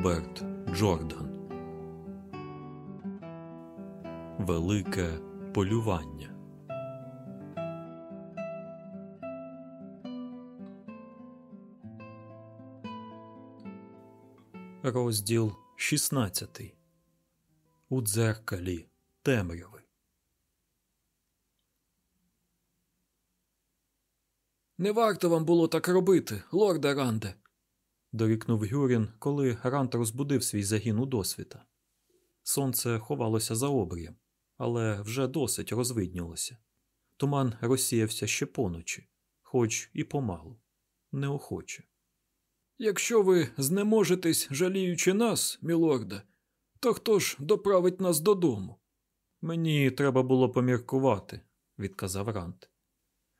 Роберт Джордан Велике полювання. Розділ 16 У дзеркалі темряви. Не варто вам було так робити, лорде Ранде. Дорікнув Гюрін, коли Рант розбудив свій загін у досвіта. Сонце ховалося за обрієм, але вже досить розвиднілося. Туман розсіявся ще поночі, хоч і помалу, неохоче. Якщо ви знеможетесь, жаліючи нас, мілорде, то хто ж доправить нас додому? Мені треба було поміркувати, відказав Рант.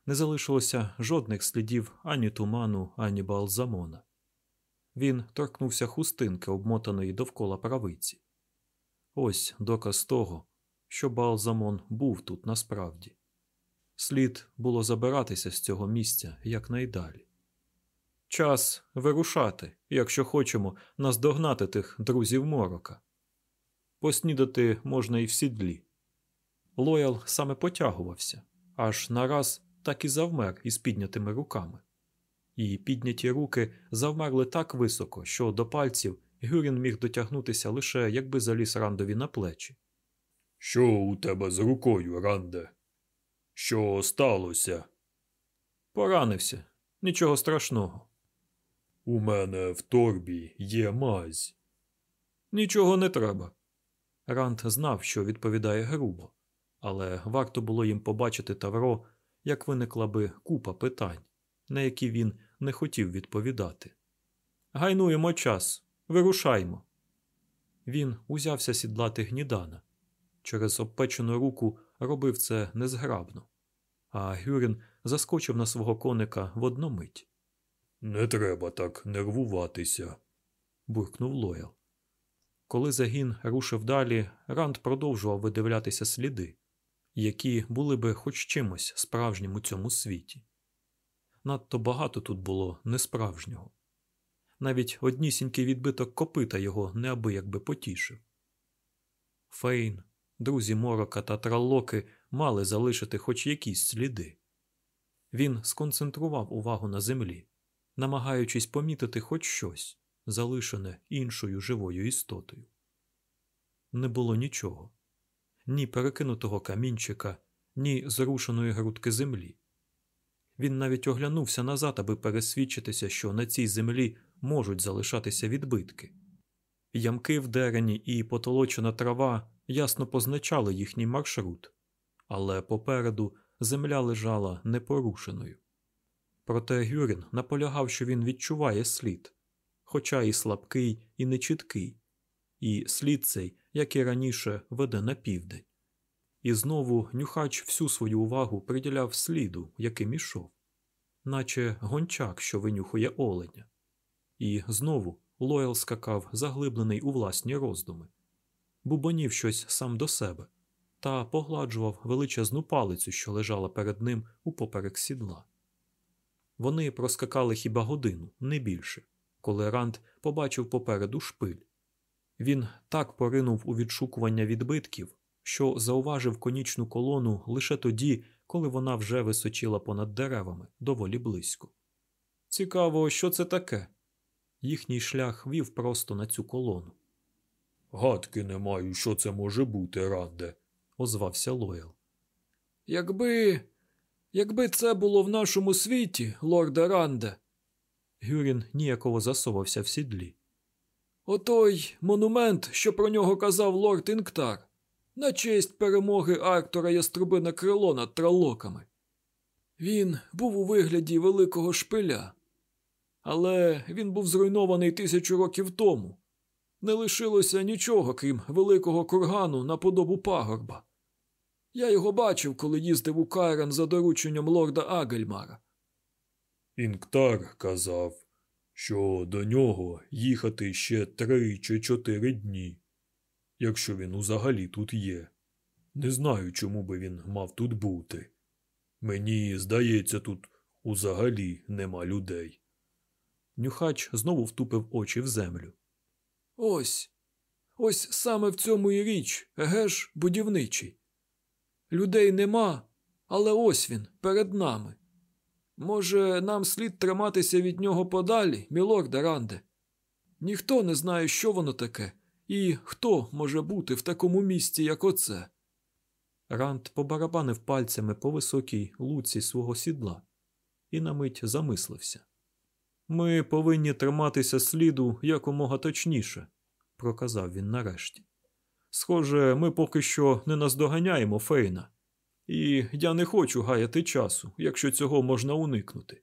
Не залишилося жодних слідів ані туману, ані балзамона. Він торкнувся хустинки, обмотаної довкола правиці. Ось доказ того, що балзамон був тут насправді. Слід було забиратися з цього місця якнайдалі. Час вирушати, якщо хочемо наздогнати тих друзів морока. Поснідати можна і в сідлі. Лоял саме потягувався, аж нараз так і завмер із піднятими руками. І підняті руки завмерли так високо, що до пальців Гюрін міг дотягнутися лише якби заліз Рандові на плечі. Що у тебе з рукою, Ранде? Що сталося? Поранився, нічого страшного. У мене в торбі є мазь. Нічого не треба. Ранд знав, що відповідає грубо, але варто було їм побачити Тавро, як виникла би купа питань, на які він не хотів відповідати. Гайнуємо час, вирушаймо. Він узявся сідлати гнідана. Через обпечену руку робив це незграбно, а Гюрін заскочив на свого коника в одну мить. Не треба так нервуватися. буркнув Лоял. Коли загін рушив далі, Ранд продовжував видивлятися сліди, які були би хоч чимось справжнім у цьому світі. Надто багато тут було несправжнього. Навіть однісінький відбиток копита його неабияк би потішив. Фейн, друзі Морока та Траллоки мали залишити хоч якісь сліди. Він сконцентрував увагу на землі, намагаючись помітити хоч щось, залишене іншою живою істотою. Не було нічого ні перекинутого камінчика, ні зрушеної грудки землі. Він навіть оглянувся назад, аби пересвідчитися, що на цій землі можуть залишатися відбитки. Ямки в дерені і потолочена трава ясно позначали їхній маршрут, але попереду земля лежала непорушеною. Проте Гюрін наполягав, що він відчуває слід, хоча і слабкий, і нечіткий, і слід цей, як і раніше, веде на південь. І знову нюхач всю свою увагу приділяв сліду, яким ішов, наче гончак, що винюхує оленя. І знову Лоял скакав, заглиблений у власні роздуми, бубонів щось сам до себе та погладжував величезну палицю, що лежала перед ним упоперек сідла. Вони проскакали хіба годину, не більше, коли Ранд побачив попереду шпиль. Він так поринув у відшукування відбитків, що зауважив конічну колону лише тоді, коли вона вже височила понад деревами доволі близько. Цікаво, що це таке. Їхній шлях вів просто на цю колону. Гадки не маю, що це може бути, Ранде. озвався Лоял. Якби. Якби це було в нашому світі, лорде Ранде, Гюрін ніяково засовався в сідлі. отой монумент, що про нього казав лорд Інктар, на честь перемоги Арктора Яструбина крило над тралоками. Він був у вигляді великого шпиля, але він був зруйнований тисячу років тому. Не лишилося нічого, крім великого кургану на подобу пагорба. Я його бачив, коли їздив у Кайран за дорученням лорда Агельмара. Інктар казав, що до нього їхати ще три чи чотири дні, якщо він узагалі тут є. Не знаю, чому би він мав тут бути. Мені здається, тут узагалі нема людей. Нюхач знову втупив очі в землю. Ось. Ось саме в цьому і річ, еге ж, будівничий. Людей нема, але ось він, перед нами. Може, нам слід триматися від нього подалі, мілорде Ранде? Ніхто не знає, що воно таке, і хто може бути в такому місці, як оце. Ранд побарабанив пальцями по високій луці свого сідла і на мить замислився. Ми повинні триматися сліду якомога точніше, проказав він нарешті. Схоже, ми поки що не наздоганяємо Фейна, і я не хочу гаяти часу, якщо цього можна уникнути.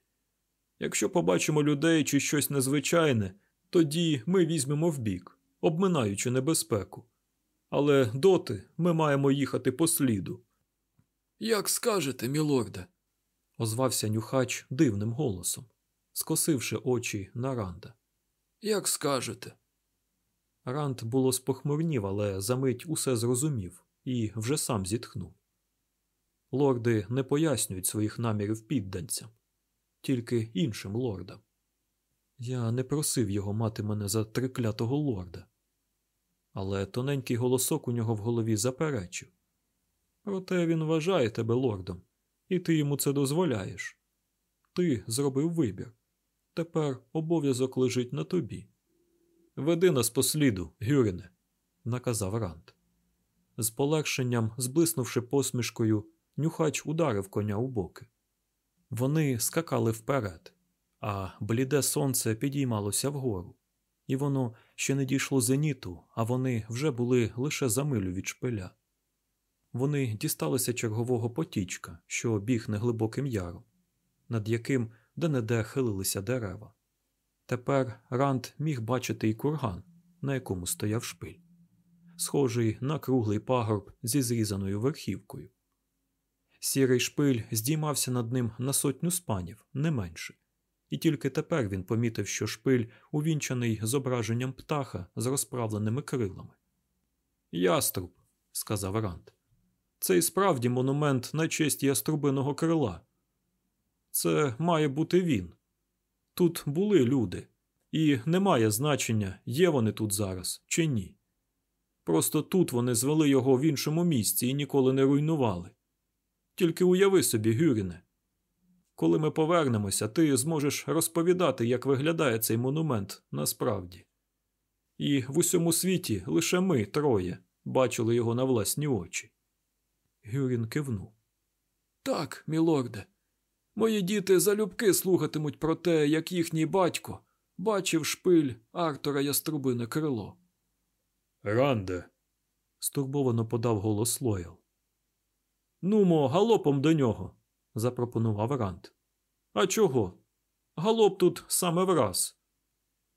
Якщо побачимо людей чи щось незвичайне, тоді ми візьмемо вбік, обминаючи небезпеку. Але доти ми маємо їхати по сліду. Як скажете, мілорде, озвався нюхач дивним голосом, скосивши очі на Ранда. Як скажете. Ранд було спохмурнів, але за мить усе зрозумів і вже сам зітхнув. Лорди не пояснюють своїх намірів підданцям, тільки іншим лордам. Я не просив його мати мене за триклятого лорда. Але тоненький голосок у нього в голові заперечив. Проте він вважає тебе лордом, і ти йому це дозволяєш. Ти зробив вибір. Тепер обов'язок лежить на тобі. Веди нас по сліду, Гюрине, наказав Ранд. З полегшенням, зблиснувши посмішкою, нюхач ударив коня у боки. Вони скакали вперед, а бліде сонце підіймалося вгору, і воно ще не дійшло зеніту, а вони вже були лише за милю від шпиля. Вони дісталися чергового потічка, що біг неглибоким яром, над яким де-не-де хилилися дерева. Тепер Ранд міг бачити і курган, на якому стояв шпиль, схожий на круглий пагорб зі зрізаною верхівкою. Сірий шпиль здіймався над ним на сотню спанів, не менше, і тільки тепер він помітив, що шпиль увінчаний зображенням птаха з розправленими крилами. Яструб, сказав Ранд. Це і справді монумент на честь яструбиного крила. Це має бути він. Тут були люди, і немає значення, є вони тут зараз чи ні. Просто тут вони звели його в іншому місці і ніколи не руйнували. Тільки уяви собі, Гюріне, коли ми повернемося, ти зможеш розповідати, як виглядає цей монумент насправді. І в усьому світі лише ми троє бачили його на власні очі. Гюрін кивнув. Так, мілорде. Мої діти залюбки слухатимуть про те, як їхній батько бачив шпиль Артура Яструбине крило. Ранде, стурбовано подав голос Лоял. Нумо, галопом до нього, запропонував Ранд. А чого? Галоп тут саме враз.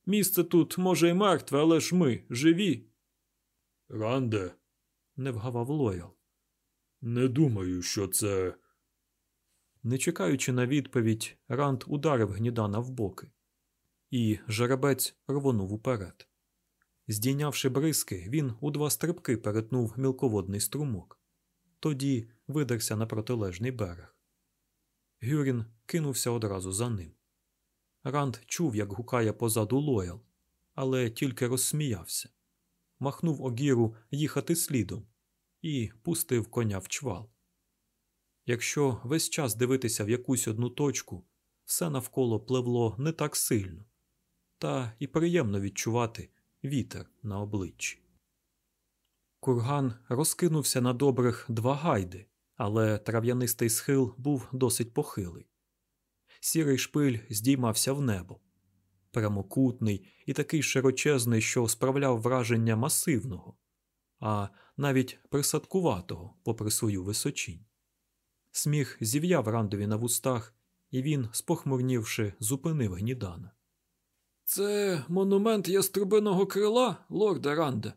Місце тут, може, й мертве, але ж ми живі. Ранде, не вгавав Лоял. Не думаю, що це. Не чекаючи на відповідь, Ранд ударив гнідана в боки, і жеребець рвонув уперед. Здійнявши бризки, він у два стрибки перетнув мілководний струмок, тоді видерся на протилежний берег. Гюрін кинувся одразу за ним. Ранд чув, як гукає позаду Лоял, але тільки розсміявся, махнув огіру їхати слідом і пустив коня в чвал. Якщо весь час дивитися в якусь одну точку, все навколо пливло не так сильно, та і приємно відчувати вітер на обличчі. Курган розкинувся на добрих два гайди, але трав'янистий схил був досить похилий. Сірий шпиль здіймався в небо, прямокутний і такий широчезний, що справляв враження масивного, а навіть присадкуватого, попри свою височінь. Сміх зів'яв рандові на вустах, і він, спохмурнівши, зупинив гнідана. Це монумент яструбиного крила, лорда Ранде?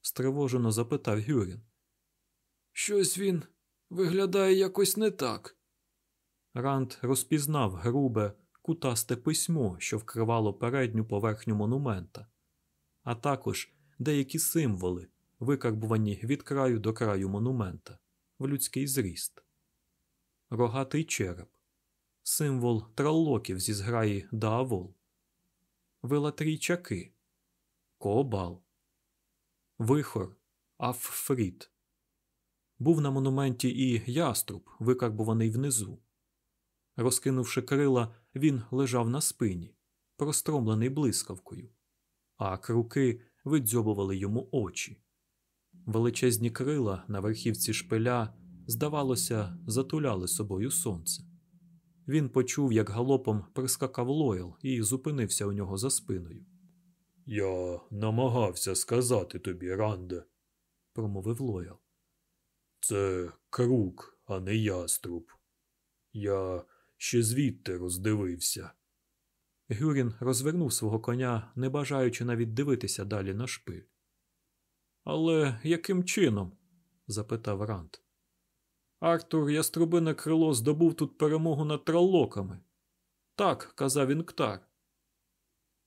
стривожено запитав Гюрін. Щось він виглядає якось не так. Ранд розпізнав грубе, кутасте письмо, що вкривало передню поверхню монумента, а також деякі символи, викарбувані від краю до краю монумента в людський зріст. Рогатий череп, символ траллоків зі зграї Даавол, велатрійчаки, Кообал. Вихор Аффріт. Був на монументі і яструб, викарбуваний внизу. Розкинувши крила, він лежав на спині, простромлений блискавкою, а круки видзьобували йому очі. Величезні крила на верхівці шпиля, здавалося, затуляли собою сонце. Він почув, як галопом прискакав Лойл і зупинився у нього за спиною. Я намагався сказати тобі, Ранде. Промовив Лойл. Це крук, а не яструб. Я ще звідти роздивився. Гюрін розвернув свого коня, не бажаючи навіть дивитися далі на шпиль. Але яким чином? запитав Рант. Артур Яструбине крило здобув тут перемогу над траллоками. Так, казав Інктар.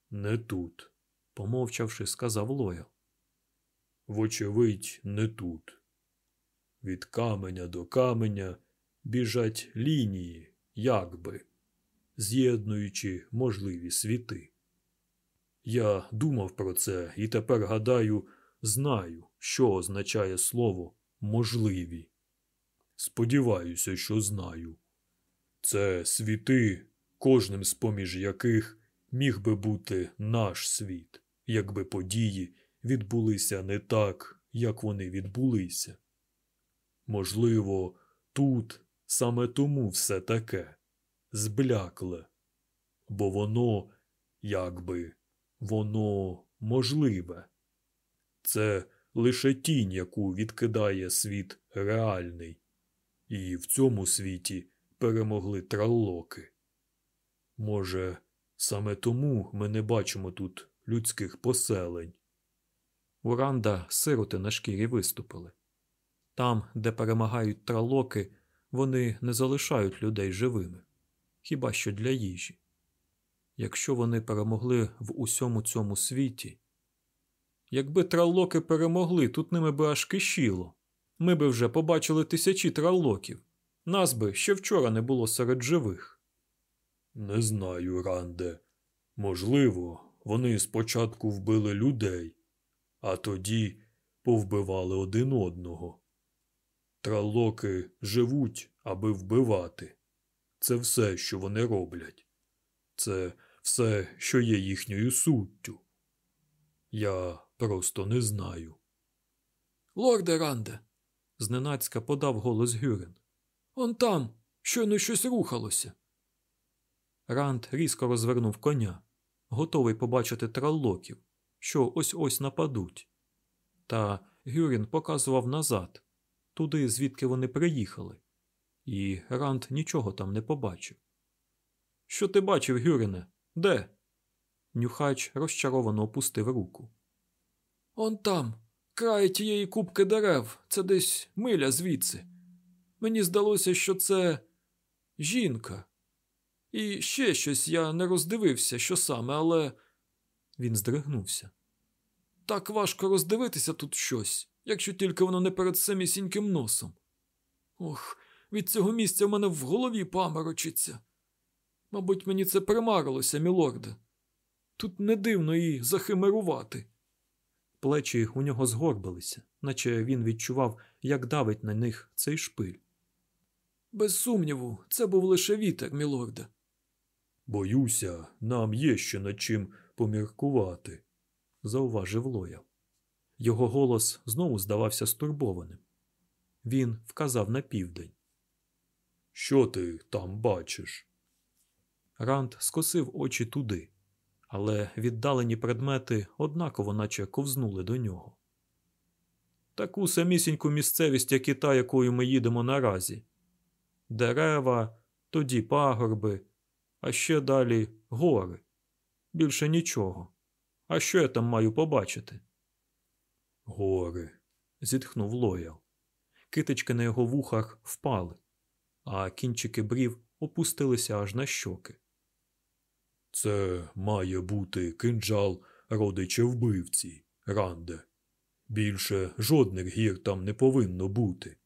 Не тут, помовчавши, сказав Лоял. Вочевидь, не тут. Від каменя до каменя біжать лінії, якби, з'єднуючи можливі світи. Я думав про це і тепер гадаю, знаю, що означає слово можливі. Сподіваюся, що знаю. Це світи, кожним з поміж яких міг би бути наш світ, якби події відбулися не так, як вони відбулися. Можливо, тут саме тому все таке зблякле, бо воно, якби, воно можливе. Це лише тінь, яку відкидає світ реальний, і в цьому світі перемогли траллоки. Може, саме тому ми не бачимо тут людських поселень. У Ранда сироти на шкірі виступили. Там, де перемагають тралоки, вони не залишають людей живими, хіба що для їжі. Якщо вони перемогли в усьому цьому світі, якби траллоки перемогли, тут ними би аж кишіло. Ми би вже побачили тисячі траллоків. Нас би ще вчора не було серед живих. Не знаю, Ранде. Можливо, вони спочатку вбили людей, а тоді повбивали один одного. Тралоки живуть, аби вбивати. Це все, що вони роблять. Це все, що є їхньою суттю. Я просто не знаю. Лорде Ранде, зненацька подав голос Гюрен. он там, щойно щось рухалося. Ранд різко розвернув коня, готовий побачити траллоків, що ось ось нападуть. Та Гюрін показував назад, туди, звідки вони приїхали, і Ранд нічого там не побачив. Що ти бачив, Гюрине? Де? Нюхач розчаровано опустив руку. Он там, край тієї купки дерев, це десь миля звідси. Мені здалося, що це жінка. І ще щось я не роздивився, що саме, але. Він здригнувся. Так важко роздивитися тут щось, якщо тільки воно не перед самісіньким носом. Ох, від цього місця в мене в голові паморочиться. Мабуть, мені це примарилося, мілорде. Тут не дивно і захимерувати. Плечі у нього згорбилися, наче він відчував, як давить на них цей шпиль. Без сумніву, це був лише вітер, мілорде. Боюся, нам є ще над чим поміркувати, зауважив Лоя. Його голос знову здавався стурбованим. Він вказав на південь. Що ти там бачиш? Ранд скосив очі туди, але віддалені предмети однаково наче ковзнули до нього. Таку самісіньку місцевість, як і та, якою ми їдемо наразі. Дерева, тоді пагорби, а ще далі гори. Більше нічого. А що я там маю побачити? Гори. зітхнув Лоял. Китички на його вухах впали, а кінчики брів опустилися аж на щоки. Це має бути кинджал родича вбивці, Ранде. Більше жодних гір там не повинно бути,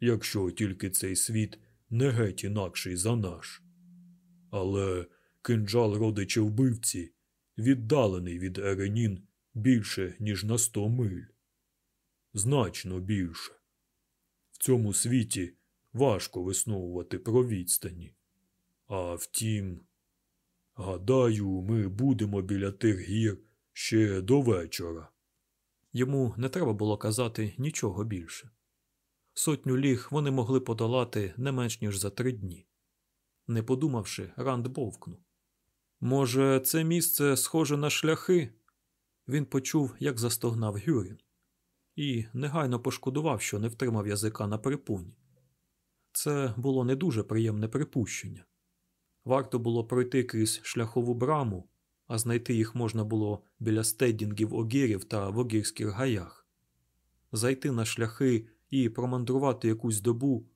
якщо тільки цей світ не геть інакший за наш. Але кинджал родича вбивці віддалений від Еренін більше, ніж на сто миль. Значно більше. В цьому світі важко висновувати про відстані. А втім, гадаю, ми будемо біля тих гір ще до вечора. Йому не треба було казати нічого більше. Сотню ліг вони могли подолати не менш ніж за три дні. Не подумавши, Ранд бовкнув. Може, це місце схоже на шляхи? Він почув, як застогнав Гюрін, і негайно пошкодував, що не втримав язика на припуні. Це було не дуже приємне припущення. Варто було пройти крізь шляхову браму, а знайти їх можна було біля стейдінгів огірів та в огірських гаях, зайти на шляхи і промандрувати якусь добу,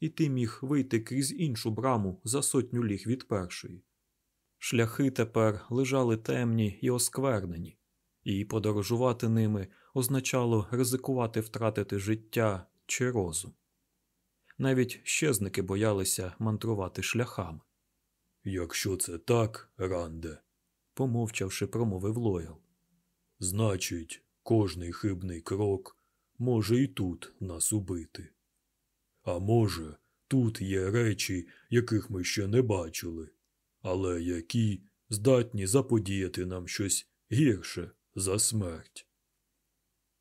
і ти міг вийти крізь іншу браму за сотню ліг від першої. Шляхи тепер лежали темні і осквернені, і подорожувати ними означало ризикувати втратити життя чи розум. Навіть щезники боялися мандрувати шляхами. Якщо це так, Ранде, Помовчавши, промовив Лоял. значить, кожний хибний крок може і тут нас убити. А може, тут є речі, яких ми ще не бачили, але які здатні заподіяти нам щось гірше за смерть.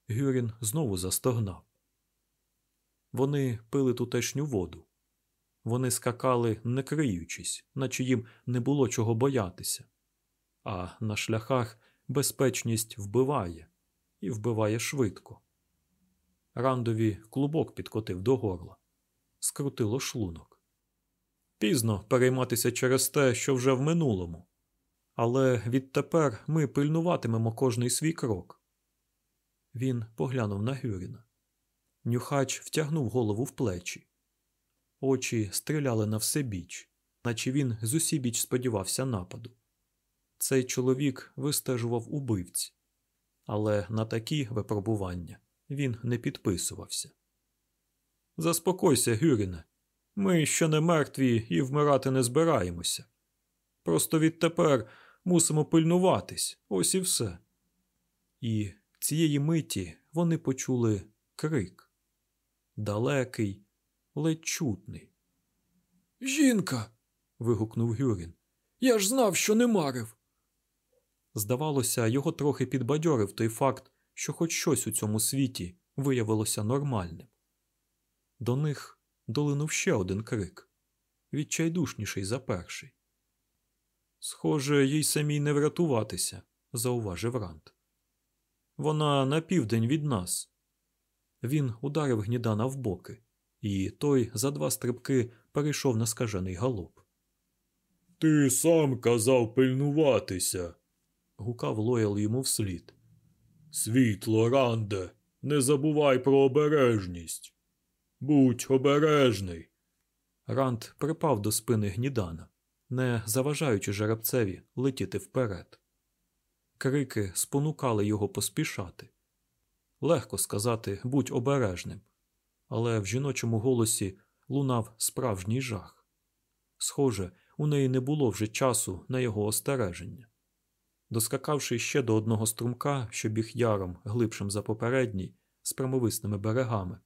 Гюрін знову застогнав. Вони пили тутешню воду. Вони скакали, не криючись, наче їм не було чого боятися. А на шляхах безпечність вбиває і вбиває швидко. Рандові клубок підкотив до горла, скрутило шлунок. Пізно перейматися через те, що вже в минулому. Але відтепер ми пильнуватимемо кожний свій крок. Він поглянув на Гюріна. Нюхач втягнув голову в плечі. Очі стріляли на все біч, наче він з усібіч сподівався нападу. Цей чоловік вистежував убивць, але на такі випробування він не підписувався. Заспокойся, Гюріне. Ми ще не мертві і вмирати не збираємося. Просто відтепер мусимо пильнуватись, ось і все. І цієї миті вони почули крик далекий, ледь чутний. Жінка. вигукнув Гюрін. Я ж знав, що не марив. Здавалося, його трохи підбадьорив той факт, що хоч щось у цьому світі виявилося нормальним. До них долинув ще один крик відчайдушніший за перший. Схоже, їй самій не врятуватися, зауважив Рант. Вона на південь від нас. Він ударив гнідана в боки, і той за два стрибки перейшов на скажений галоп. Ти сам казав пильнуватися. Гукав Лоял йому вслід. Світло, Ранде, не забувай про обережність. Будь обережний. Ранд припав до спини гнідана, не заважаючи жеребцеві летіти вперед. Крики спонукали його поспішати. Легко сказати будь обережним, але в жіночому голосі лунав справжній жах. Схоже, у неї не було вже часу на його остереження. Доскакавши ще до одного струмка, що біг яром глибшим за попередній, з прямовисними берегами,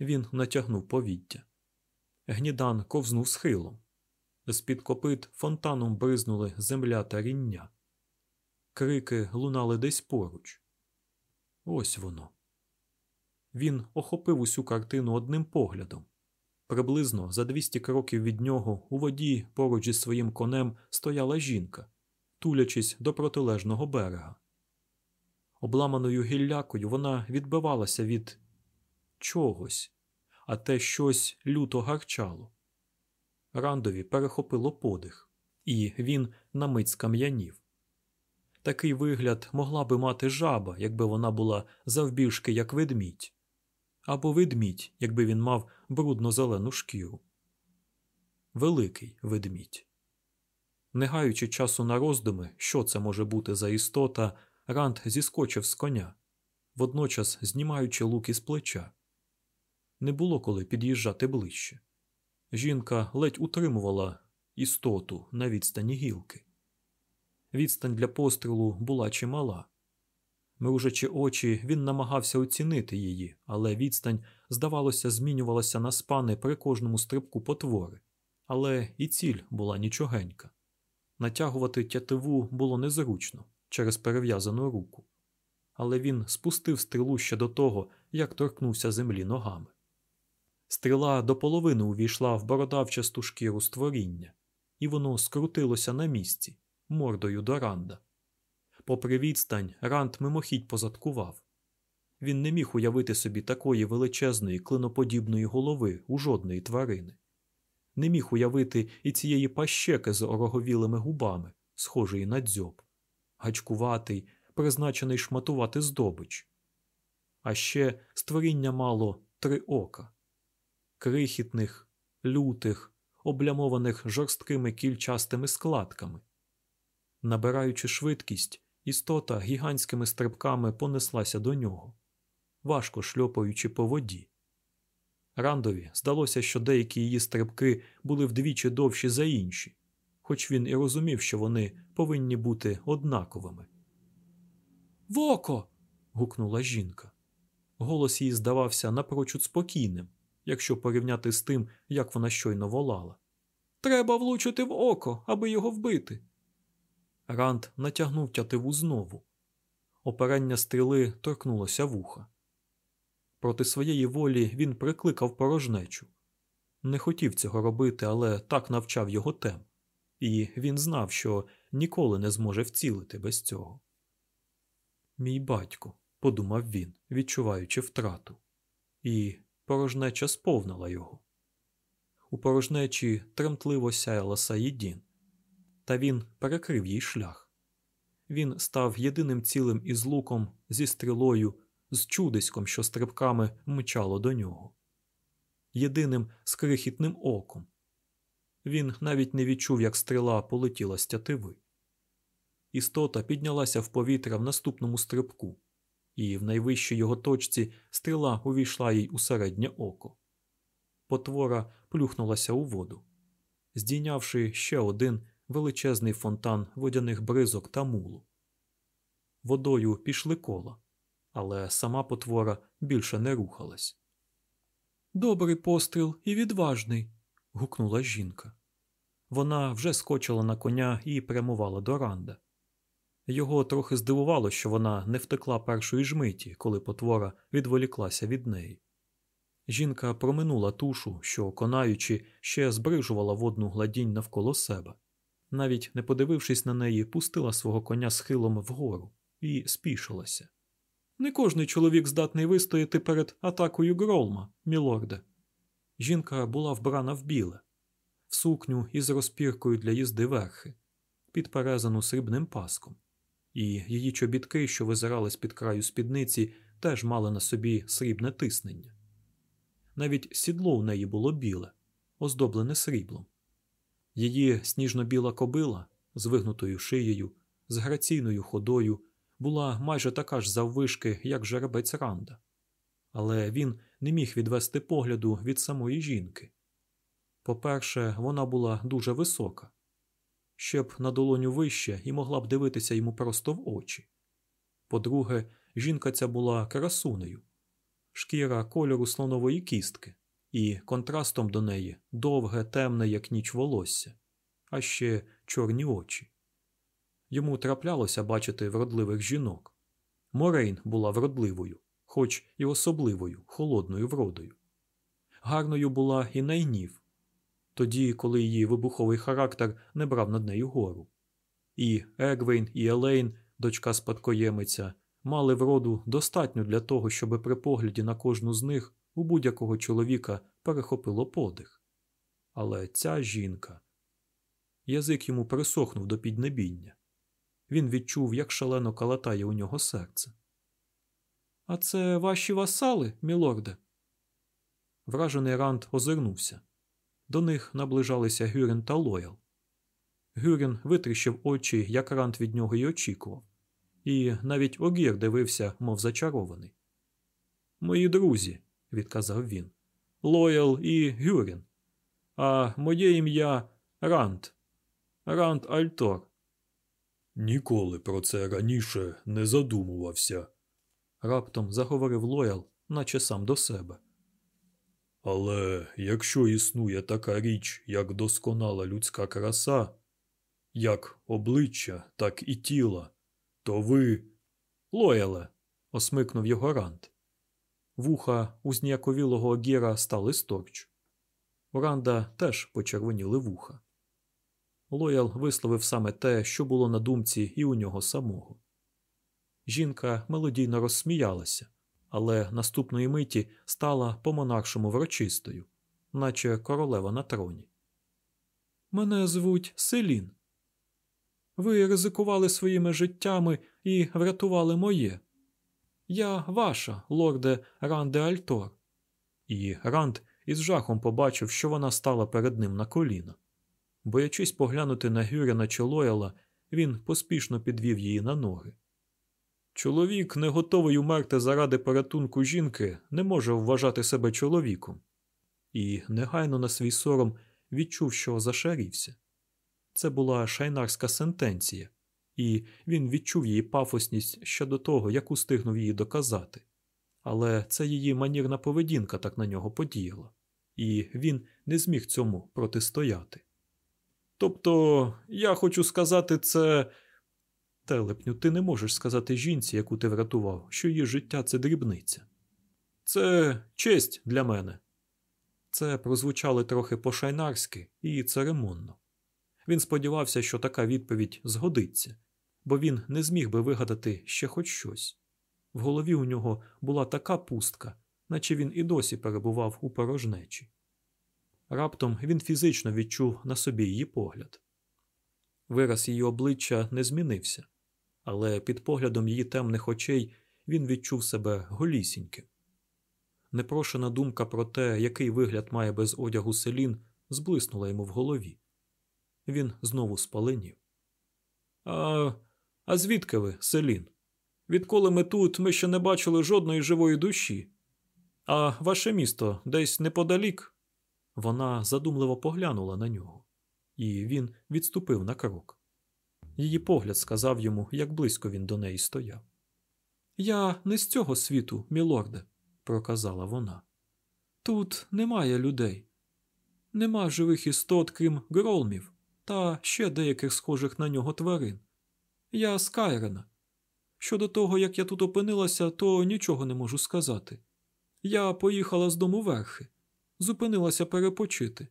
він натягнув повіддя. Гнідан ковзнув схилом. З-під копит фонтаном бризнули земля та ріння. Крики лунали десь поруч. Ось воно. Він охопив усю картину одним поглядом. Приблизно за 200 кроків від нього у воді поруч із своїм конем стояла жінка, тулячись до протилежного берега. Обламаною гіллякою вона відбивалася від чогось, а те щось люто гарчало. Рандові перехопило подих, і він на мить скам'янів. Такий вигляд могла би мати жаба, якби вона була завбільшки, як ведмідь, або ведмідь, якби він мав брудно-зелену шкіру. Великий ведмідь. Не гаючи часу на роздуми, що це може бути за істота, Ранд зіскочив з коня, водночас знімаючи лук із плеча. Не було коли під'їжджати ближче. Жінка ледь утримувала істоту на відстані гілки. Відстань для пострілу була чимала. Мружачи очі, він намагався оцінити її, але відстань, здавалося, змінювалася на спани при кожному стрибку потвори. Але і ціль була нічогенька. Натягувати тятиву було незручно через перев'язану руку. Але він спустив стрілу ще до того, як торкнувся землі ногами. Стріла до половини увійшла в бородавчасту шкіру створіння, і воно скрутилося на місці, мордою до ранда. Попри відстань, Ранд мимохідь позадкував. Він не міг уявити собі такої величезної клиноподібної голови у жодної тварини. Не міг уявити і цієї пащеки з ороговілими губами, схожої на дзьоб, гачкуватий, призначений шматувати здобич. А ще створіння мало три ока крихітних, лютих, облямованих жорсткими кільчастими складками. Набираючи швидкість, істота гігантськими стрибками понеслася до нього, важко шльопаючи по воді. Рандові здалося, що деякі її стрибки були вдвічі довші за інші, хоч він і розумів, що вони повинні бути однаковими. Воко. гукнула жінка. Голос їй здавався напрочуд спокійним, якщо порівняти з тим, як вона щойно волала. Треба влучити в око, аби його вбити. Ранд натягнув тятиву знову. Оперення стріли торкнулося вуха. Проти своєї волі він прикликав порожнечу. Не хотів цього робити, але так навчав його тем, і він знав, що ніколи не зможе вцілити без цього. Мій батько, подумав він, відчуваючи втрату, і порожнеча сповнила його. У порожнечі тремтливо сяяла Саїдін, та він перекрив їй шлях. Він став єдиним цілим із луком, зі стрілою, з чудиськом, що стрибками мчало до нього, єдиним з крихітним оком. Він навіть не відчув, як стріла полетіла з тятиви. Істота піднялася в повітря в наступному стрибку, і в найвищій його точці стріла увійшла їй у середнє око. Потвора плюхнулася у воду, здійнявши ще один величезний фонтан водяних бризок та мулу. Водою пішли кола, але сама потвора більше не рухалась. Добрий постріл і відважний. гукнула жінка. Вона вже скочила на коня і прямувала до ранда. Його трохи здивувало, що вона не втекла першої ж миті, коли потвора відволіклася від неї. Жінка проминула тушу, що, конаючи, ще збрижувала водну гладінь навколо себе. Навіть не подивившись на неї, пустила свого коня схилом вгору і спішилася. Не кожний чоловік здатний вистояти перед атакою Гролма, мілорде. Жінка була вбрана в біле, в сукню із розпіркою для їзди верхи, підперезану срібним паском, і її чобітки, що визирали з під краю спідниці, теж мали на собі срібне тиснення. Навіть сідло у неї було біле, оздоблене сріблом. Її сніжно-біла кобила з вигнутою шиєю, з граційною ходою була майже така ж заввишки, як жеребець Ранда, але він не міг відвести погляду від самої жінки. По-перше, вона була дуже висока, ще б на долоню вище і могла б дивитися йому просто в очі. По-друге, жінка ця була красунею, шкіра кольору слонової кістки, і контрастом до неї довге, темне, як ніч волосся, а ще чорні очі. Йому траплялося бачити вродливих жінок. Морейн була вродливою, хоч і особливою, холодною вродою. Гарною була і найнів, тоді, коли її вибуховий характер не брав над нею гору. І Егвейн, і Елейн, дочка спадкоємиця, мали вроду достатньо для того, щоб при погляді на кожну з них у будь-якого чоловіка перехопило подих. Але ця жінка. Язик йому пересохнув до піднебіння. Він відчув, як шалено калатає у нього серце. А це ваші васали, мілорде? Вражений Ранд озирнувся. До них наближалися Гюрін та Лоял. Гюрін витріщив очі, як Ранд від нього й очікував, і навіть Огір дивився, мов зачарований. Мої друзі, відказав він, Лоял і Гюрін. А моє ім'я Ранд. Ранд Альтор. Ніколи про це раніше не задумувався. Раптом заговорив Лоял, наче сам до себе. Але якщо існує така річ, як досконала людська краса, як обличчя, так і тіла, то ви. Лояле. осмикнув його Ранд. Вуха у зніяковілого Гіра стали сторч. У Ранда теж почервоніли вуха. Лоял висловив саме те, що було на думці і у нього самого. Жінка мелодійно розсміялася, але наступної миті стала по монаршому врочистою, наче королева на троні. Мене звуть Селін. Ви ризикували своїми життями і врятували моє. Я ваша, лорде Ранде Альтор. І Ранд із жахом побачив, що вона стала перед ним на коліна. Боячись поглянути на Гюрена чи Лояла, він поспішно підвів її на ноги. Чоловік, не готовий умерти заради порятунку жінки, не може вважати себе чоловіком, і негайно на свій сором відчув, що зашарівся. Це була шайнарська сентенція, і він відчув її пафосність щодо того, як устигнув її доказати. Але це її манірна поведінка так на нього подіяла, і він не зміг цьому протистояти. Тобто, я хочу сказати, це. Телепню, ти не можеш сказати жінці, яку ти врятував, що її життя це дрібниця. Це честь для мене. Це прозвучало трохи по-шайнарськи і церемонно. Він сподівався, що така відповідь згодиться, бо він не зміг би вигадати ще хоч щось. В голові у нього була така пустка, наче він і досі перебував у порожнечі. Раптом він фізично відчув на собі її погляд. Вираз її обличчя не змінився, але під поглядом її темних очей він відчув себе голісіньким. Непрошена думка про те, який вигляд має без одягу селін, зблиснула йому в голові. Він знову спаленів. А а звідки ви, селін? Відколи ми тут, ми ще не бачили жодної живої душі. А ваше місто десь неподалік. Вона задумливо поглянула на нього, і він відступив на крок. Її погляд сказав йому, як близько він до неї стояв. Я не з цього світу, мілорде, проказала вона. Тут немає людей, нема живих істот, крім гролмів та ще деяких схожих на нього тварин. Я з Кайрена. Щодо того, як я тут опинилася, то нічого не можу сказати. Я поїхала з дому верхи, зупинилася перепочити,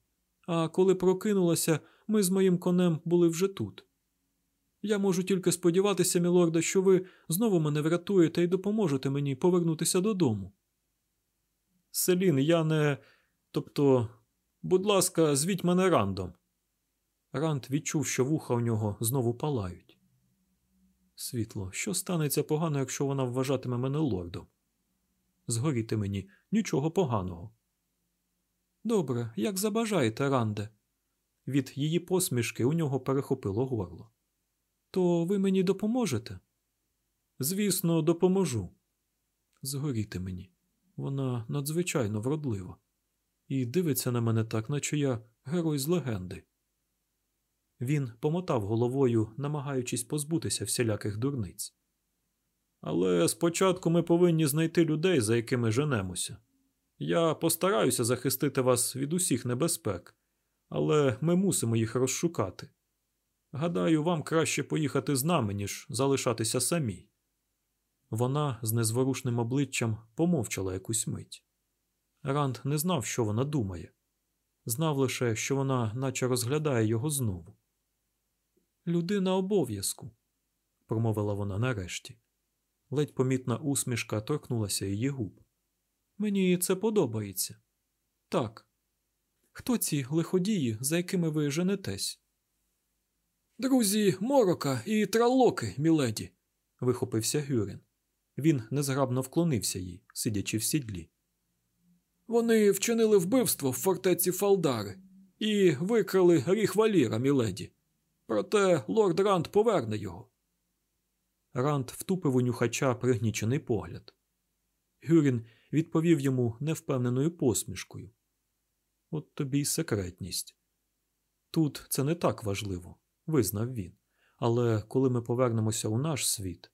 а коли прокинулася, ми з моїм конем були вже тут. Я можу тільки сподіватися, мілорда, що ви знову мене врятуєте і допоможете мені повернутися додому. Селін, я не. Тобто, будь ласка, звіть мене рандом. Ранд відчув, що вуха у нього знову палають. Світло, що станеться погано, якщо вона вважатиме мене лордом? Згоріти мені нічого поганого. Добре, як забажаєте, Ранде. Від її посмішки у нього перехопило горло. То ви мені допоможете? Звісно, допоможу. Згоріти мені. Вона надзвичайно вродлива. І дивиться на мене так, наче я герой з легенди. Він помотав головою, намагаючись позбутися всіляких дурниць. Але спочатку ми повинні знайти людей, за якими женемося. Я постараюся захистити вас від усіх небезпек, але ми мусимо їх розшукати. Гадаю, вам краще поїхати з нами, ніж залишатися самій. Вона з незворушним обличчям помовчала якусь мить. Ранд не знав, що вона думає, знав лише, що вона наче розглядає його знову. Людина обов'язку, промовила вона нарешті. Ледь помітна усмішка торкнулася її губ. Мені це подобається. Так. Хто ці лиходії, за якими ви женетесь? Друзі морока і тралоки, міледі, вихопився Гюрін. Він незграбно вклонився їй, сидячи в сідлі. Вони вчинили вбивство в фортеці Фалдари і викрали ріг валіра, міледі. Проте лорд Ранд поверне його. Ранд втупив у нюхача пригнічений погляд. Гюрін відповів йому невпевненою посмішкою. От тобі й секретність. Тут це не так важливо, визнав він. але коли ми повернемося у наш світ.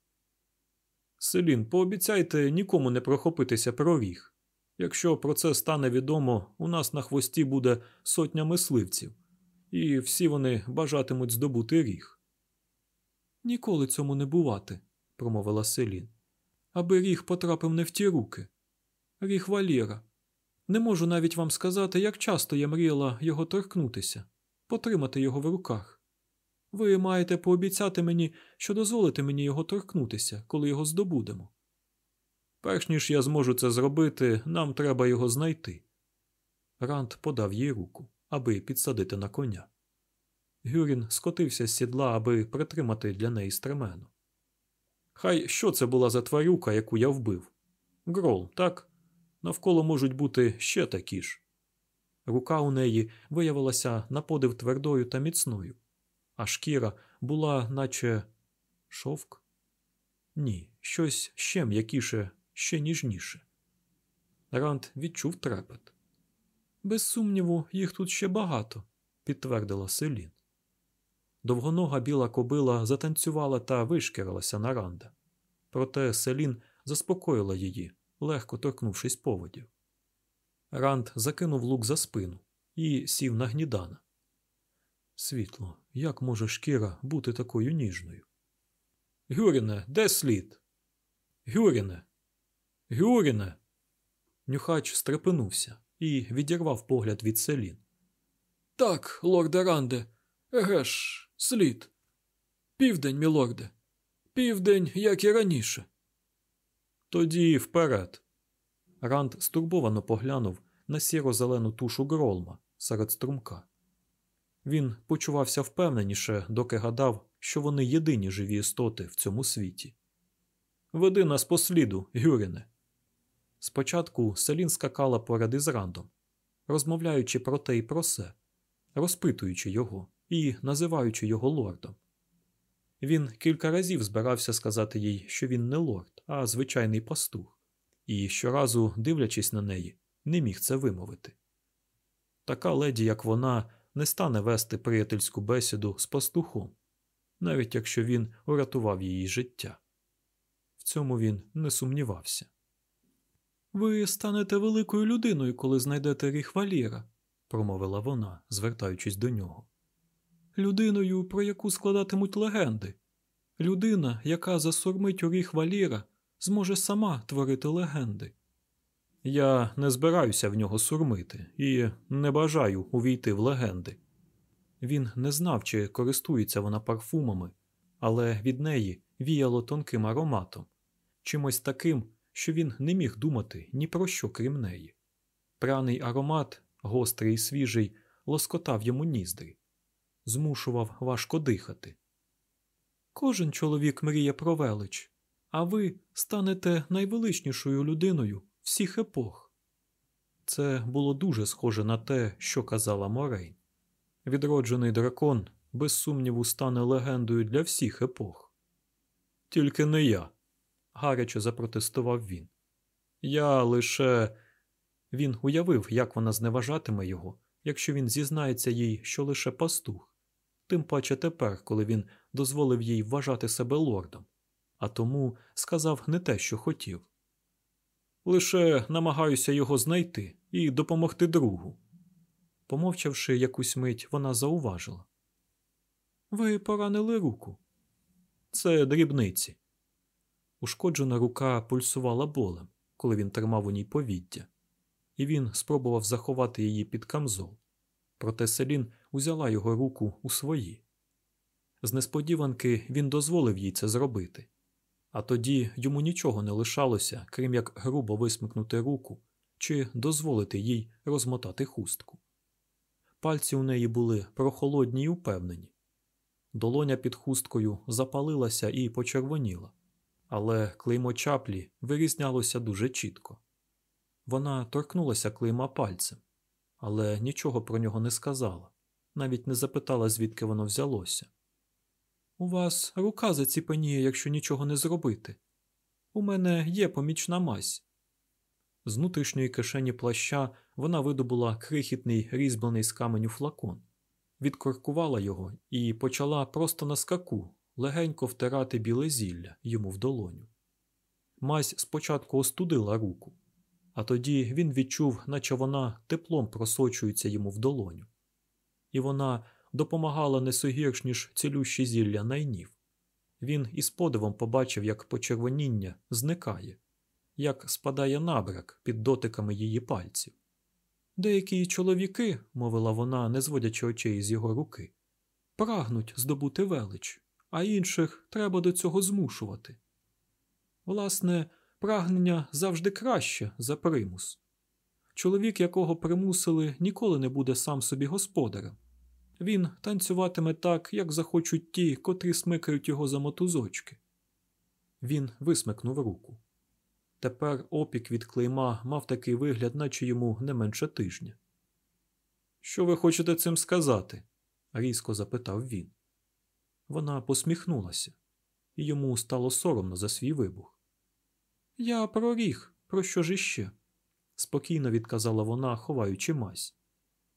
Селін, пообіцяйте нікому не прохопитися про ріг. Якщо про це стане відомо, у нас на хвості буде сотня мисливців, і всі вони бажатимуть здобути ріг. Ніколи цьому не бувати, промовила Селін. Аби ріг потрапив не в ті руки. Ріг Валєра. Не можу навіть вам сказати, як часто я мріяла його торкнутися, потримати його в руках. Ви маєте пообіцяти мені, що дозволите мені його торкнутися, коли його здобудемо. Перш ніж я зможу це зробити, нам треба його знайти. Ранд подав їй руку, аби підсадити на коня. Гюрін скотився з сідла, аби притримати для неї стремену. Хай що це була за тварюка, яку я вбив? Грол, так? Навколо можуть бути ще такі ж. Рука у неї виявилася на подив твердою та міцною, а шкіра була, наче шовк? Ні, щось ще м'якіше, ще ніжніше. Ранд відчув трепет. Без сумніву, їх тут ще багато, підтвердила Селін. Довгонога біла кобила затанцювала та вишкірилася на Ранда. Проте Селін заспокоїла її, легко торкнувшись поводів. Ранд закинув лук за спину і сів на гнідана. Світло, як може шкіра бути такою ніжною? Гюріне, де слід? Гюріне. Гюріне. Нюхач стрепенувся і відірвав погляд від селін. Так, лорде Ранде, еге ж, слід. Південь, мілорде. Південь, як і раніше. Тоді вперед. Ранд стурбовано поглянув на сіро-зелену тушу гролма серед струмка. Він почувався впевненіше, доки гадав, що вони єдині живі істоти в цьому світі. Веди нас по сліду, Гюріне. Спочатку Селін скакала поряд із Рандом, розмовляючи про те і про се, розпитуючи його і називаючи його лордом. Він кілька разів збирався сказати їй, що він не лорд, а звичайний пастух, і щоразу, дивлячись на неї, не міг це вимовити. Така леді, як вона, не стане вести приятельську бесіду з пастухом, навіть якщо він урятував її життя. В цьому він не сумнівався. Ви станете великою людиною, коли знайдете ріг Валіра, промовила вона, звертаючись до нього. Людиною, про яку складатимуть легенди. Людина, яка засурмить у ріг Валіра, зможе сама творити легенди. Я не збираюся в нього сурмити і не бажаю увійти в легенди. Він не знав, чи користується вона парфумами, але від неї віяло тонким ароматом, чимось таким, що він не міг думати ні про що крім неї. Праний аромат, гострий і свіжий, лоскотав йому ніздрі, змушував важко дихати. Кожен чоловік мріє про велич, а ви станете найвеличнішою людиною всіх епох. Це було дуже схоже на те, що казала Морейн. Відроджений дракон, без сумніву, стане легендою для всіх епох. Тільки не я, гаряче запротестував він. Я лише. Він уявив, як вона зневажатиме його, якщо він зізнається їй, що лише пастух, тим паче тепер, коли він дозволив їй вважати себе лордом, а тому сказав не те, що хотів. Лише намагаюся його знайти і допомогти другу. Помовчавши якусь мить, вона зауважила. Ви поранили руку. Це дрібниці. Ушкоджена рука пульсувала болем, коли він тримав у ній повіддя, і він спробував заховати її під камзол. Проте Селін узяла його руку у свої. З несподіванки він дозволив їй це зробити, а тоді йому нічого не лишалося, крім як грубо висмикнути руку чи дозволити їй розмотати хустку. Пальці у неї були прохолодні й упевнені. Долоня під хусткою запалилася і почервоніла, але клеймо чаплі вирізнялося дуже чітко. Вона торкнулася клейма пальцем, але нічого про нього не сказала, навіть не запитала, звідки воно взялося. У вас рука заціпеніє, якщо нічого не зробити. У мене є помічна мазь. З внутрішньої кишені плаща вона видобула крихітний різьблений з каменю флакон, відкоркувала його і почала просто на скаку легенько втирати біле зілля йому в долоню. Мазь спочатку остудила руку, а тоді він відчув, наче вона теплом просочується йому в долоню. І вона допомагала не сугірш, ніж цілющі зілля найнів. Він із подивом побачив, як почервоніння зникає, як спадає набрак під дотиками її пальців. Деякі чоловіки, мовила вона, не зводячи очей з його руки, прагнуть здобути велич, а інших треба до цього змушувати. Власне, прагнення завжди краще за примус. Чоловік, якого примусили, ніколи не буде сам собі господарем. Він танцюватиме так, як захочуть ті, котрі смикають його за мотузочки. Він висмикнув руку. Тепер опік від клейма мав такий вигляд, наче йому не менше тижня. Що ви хочете цим сказати? різко запитав він. Вона посміхнулася, і йому стало соромно за свій вибух. Я проріг, про що ж іще? спокійно відказала вона, ховаючи мазь.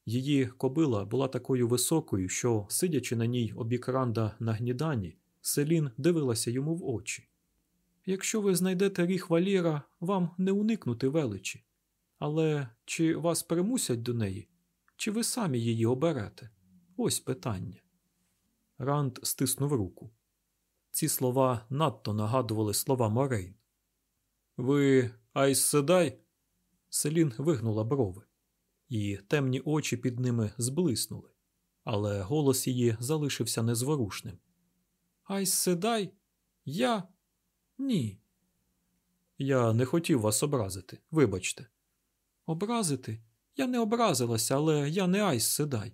Її кобила була такою високою, що, сидячи на ній обікрандо на гніданні, Селін дивилася йому в очі. Якщо ви знайдете ріг валіра, вам не уникнути величі. Але чи вас примусять до неї, чи ви самі її оберете? Ось питання. Ранд стиснув руку. Ці слова надто нагадували слова Морейн. Ви Айс Седай? Селін вигнула брови, і темні очі під ними зблиснули, але голос її залишився незворушним. Айс Седай? Я? Ні. Я не хотів вас образити, вибачте. Образити? Я не образилася, але я не Айс Седай.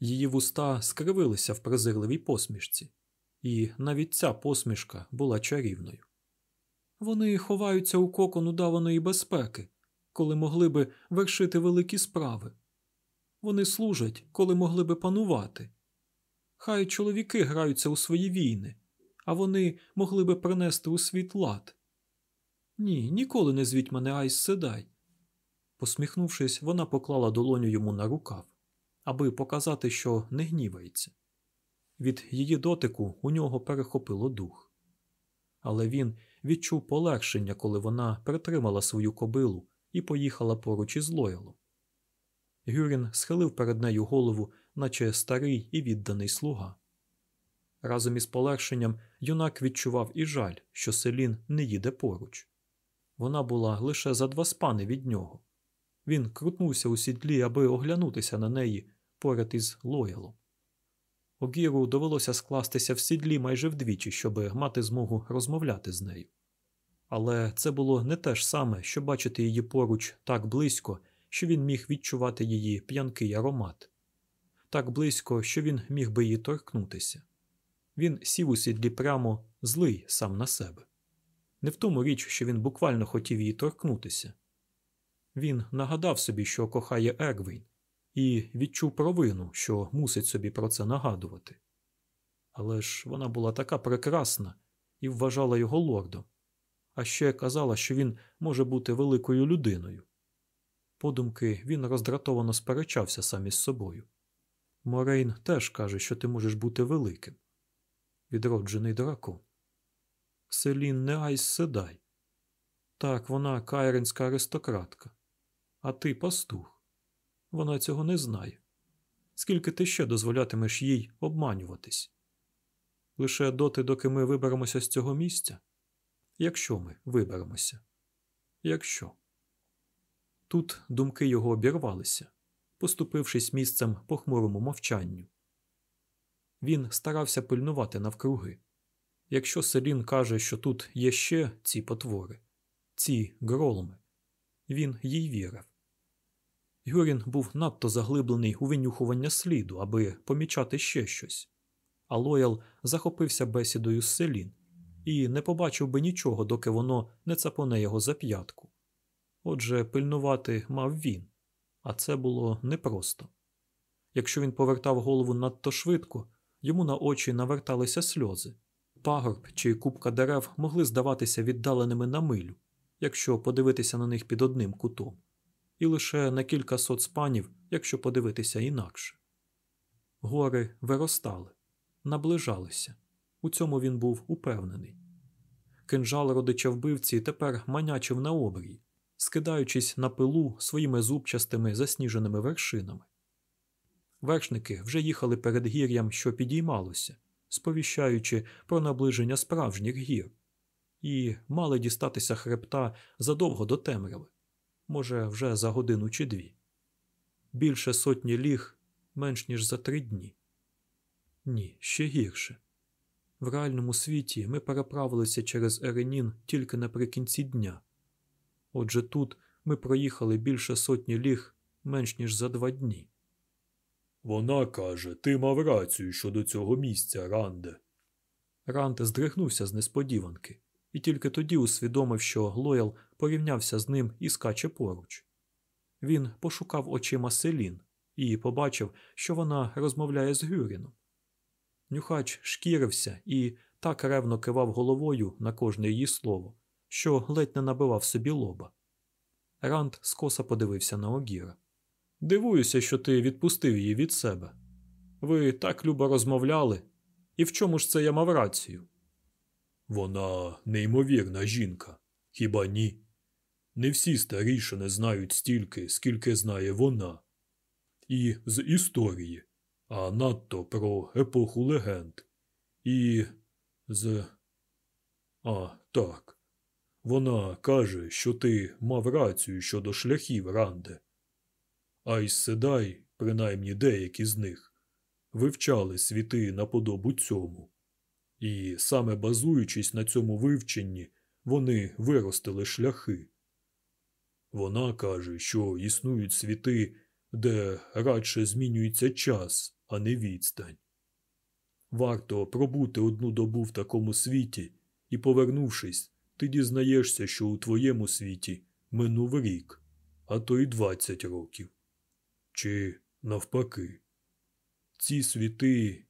Її вуста скривилися в презирливій посмішці, і навіть ця посмішка була чарівною. Вони ховаються у кокон удаваної безпеки, коли могли би вершити великі справи. Вони служать, коли могли би панувати. Хай чоловіки граються у свої війни, а вони могли би принести у світ лад. Ні, ніколи не звіть мене Айс Седай. Посміхнувшись, вона поклала долоню йому на рукав, аби показати, що не гнівається. Від її дотику у нього перехопило дух. Але він відчув полегшення, коли вона притримала свою кобилу і поїхала поруч із Лоялом. Гюрін схилив перед нею голову, наче старий і відданий слуга. Разом із полегшенням юнак відчував і жаль, що Селін не їде поруч. Вона була лише за два спани від нього. Він крутнувся у сідлі, аби оглянутися на неї поряд із Лоялом. Огіру довелося скластися в сідлі майже вдвічі, щоб мати змогу розмовляти з нею. Але це було не те ж саме, що бачити її поруч так близько, що він міг відчувати її п'янкий аромат, так близько, що він міг би її торкнутися. Він сів у сідлі прямо злий сам на себе. Не в тому річ, що він буквально хотів її торкнутися. Він нагадав собі, що кохає Ергвін, і відчув провину, що мусить собі про це нагадувати. Але ж вона була така прекрасна і вважала його лордом, а ще казала, що він може бути великою людиною. Подумки він роздратовано сперечався сам із собою. Морейн теж каже, що ти можеш бути великим. Відроджений дракон. Селін не Айс Седай. Так, вона кайренська аристократка. А ти пастух. Вона цього не знає. Скільки ти ще дозволятимеш їй обманюватись? Лише доти, доки ми виберемося з цього місця? Якщо ми виберемося. Якщо. Тут думки його обірвалися, поступившись місцем похмурому мовчанню. Він старався пильнувати навкруги. Якщо Селін каже, що тут є ще ці потвори, ці гролми, він їй вірив. Гюрін був надто заглиблений у винюхування сліду, аби помічати ще щось. А Лоял захопився бесідою з Селін і не побачив би нічого, доки воно не цапоне його за п'ятку. Отже, пильнувати мав він, а це було непросто. Якщо він повертав голову надто швидко, йому на очі наверталися сльози. Пагорб чи купка дерев могли здаватися віддаленими на милю, якщо подивитися на них під одним кутом, і лише на кілька сот спанів, якщо подивитися інакше. Гори виростали, наближалися, У цьому він був упевнений. Кинжал родича вбивці тепер манячив на обрій, скидаючись на пилу своїми зубчастими засніженими вершинами. Вершники вже їхали перед гір'ям, що підіймалося, сповіщаючи про наближення справжніх гір, і мали дістатися хребта задовго до темряви, може, вже за годину чи дві. Більше сотні ліг менш ніж за три дні. Ні, ще гірше. В реальному світі ми переправилися через Еренін тільки наприкінці дня. Отже, тут ми проїхали більше сотні ліг менш ніж за два дні. Вона каже, ти мав рацію щодо цього місця, Ранде. Рант здригнувся з несподіванки і тільки тоді усвідомив, що Лоял порівнявся з ним і скаче поруч. Він пошукав очима селін і побачив, що вона розмовляє з Гюріном. Нюхач шкірився і так ревно кивав головою на кожне її слово, що ледь не набивав собі лоба. Рант скоса подивився на Огіра. Дивуюся, що ти відпустив її від себе. Ви так любо розмовляли, і в чому ж це я мав рацію? Вона неймовірна жінка, хіба ні? Не всі старішини знають стільки, скільки знає вона. І з історії, а надто про епоху легенд. І з. А, так. Вона каже, що ти мав рацію щодо шляхів Ранде. А й Седай, принаймні деякі з них, вивчали світи на подобу цьому. І саме базуючись на цьому вивченні, вони виростили шляхи. Вона каже, що існують світи, де радше змінюється час, а не відстань. Варто пробути одну добу в такому світі, і, повернувшись, ти дізнаєшся, що у твоєму світі минув рік, а то й двадцять років. Чи навпаки. Ці світи,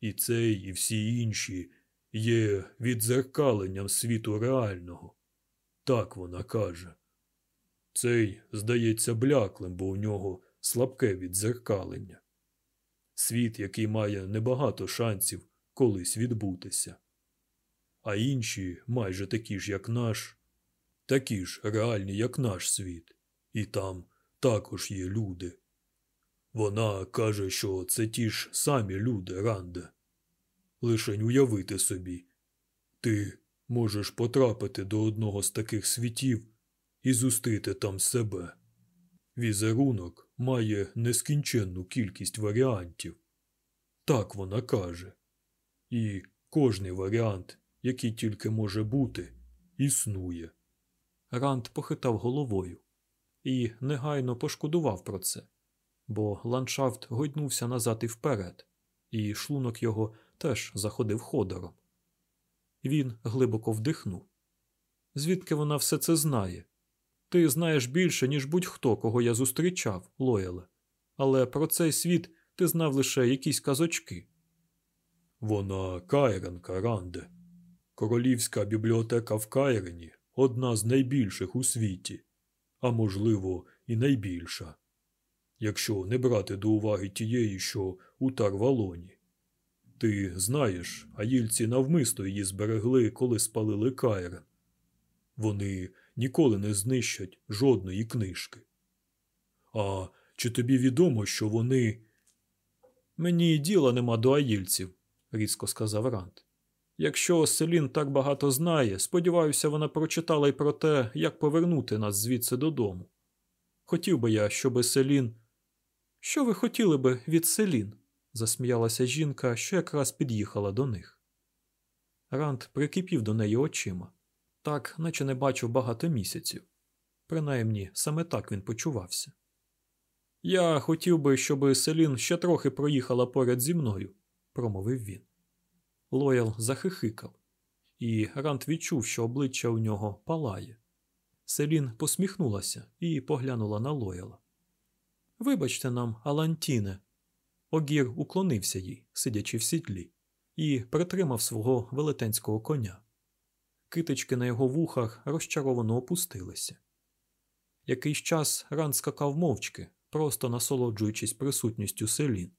і цей, і всі інші, є відзеркаленням світу реального. Так вона каже. Цей, здається, бляклим, бо у нього слабке відзеркалення. Світ, який має небагато шансів колись відбутися. А інші, майже такі ж, як наш, такі ж реальні, як наш світ, і там також є люди. Вона каже, що це ті ж самі люди, Ранде. Лишень уявити собі. Ти можеш потрапити до одного з таких світів і зустріти там себе. Візерунок має нескінченну кількість варіантів. Так вона каже. І кожний варіант, який тільки може бути, існує. Ранд похитав головою і негайно пошкодував про це, бо ландшафт гойднувся назад і вперед, і шлунок його теж заходив ходором. Він глибоко вдихнув. Звідки вона все це знає? Ти знаєш більше, ніж будь-хто, кого я зустрічав, Лояле. Але про цей світ ти знав лише якісь казочки. Вона Кайренка Ранде. Королівська бібліотека в Кайрені одна з найбільших у світі, а можливо, і найбільша, якщо не брати до уваги тієї, що у Тарвалоні. Ти знаєш, аїльці навмисто її зберегли, коли спалили Кайрен. Вони ніколи не знищать жодної книжки. А чи тобі відомо, що вони. Мені діла нема до аїльців, різко сказав Рант. Якщо Селін так багато знає, сподіваюся, вона прочитала й про те, як повернути нас звідси додому. Хотів би я, щоби Селін. Що ви хотіли би від Селін? засміялася жінка, що якраз під'їхала до них. Рант прикипів до неї очима, так, наче не бачив багато місяців. Принаймні, саме так він почувався. Я хотів би, щоби Селін ще трохи проїхала поряд зі мною, промовив він. Лоял захихикав, і Рант відчув, що обличчя у нього палає. Селін посміхнулася і поглянула на Лояла. Вибачте нам, Алантіне. Огір уклонився їй, сидячи в сідлі, і притримав свого велетенського коня. Китички на його вухах розчаровано опустилися. Якийсь час Ран скакав мовчки, просто насолоджуючись присутністю селін.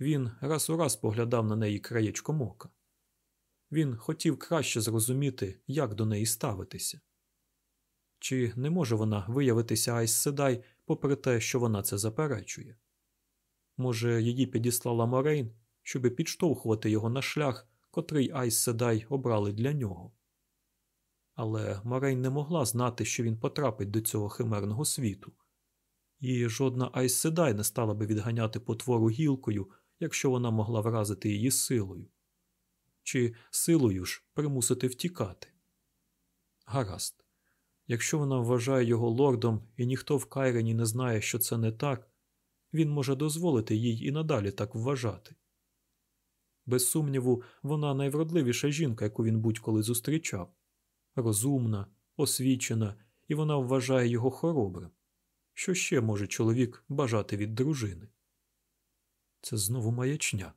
Він раз у раз поглядав на неї краєчком ока, Він хотів краще зрозуміти, як до неї ставитися. Чи не може вона виявитися Айс Седай, попри те, що вона це заперечує? Може, її підіслала Морейн, щоби підштовхувати його на шлях, котрий Айс Седай обрали для нього. Але Морейн не могла знати, що він потрапить до цього химерного світу, і жодна Айс Седай не стала би відганяти потвору гілкою, якщо вона могла вразити її силою, чи силою ж примусити втікати. Гаразд. Якщо вона вважає його лордом, і ніхто в Кайрені не знає, що це не так, він може дозволити їй і надалі так вважати. Без сумніву, вона найвродливіша жінка, яку він будь-коли зустрічав розумна, освічена, і вона вважає його хоробрим. Що ще може чоловік бажати від дружини? Це знову маячня.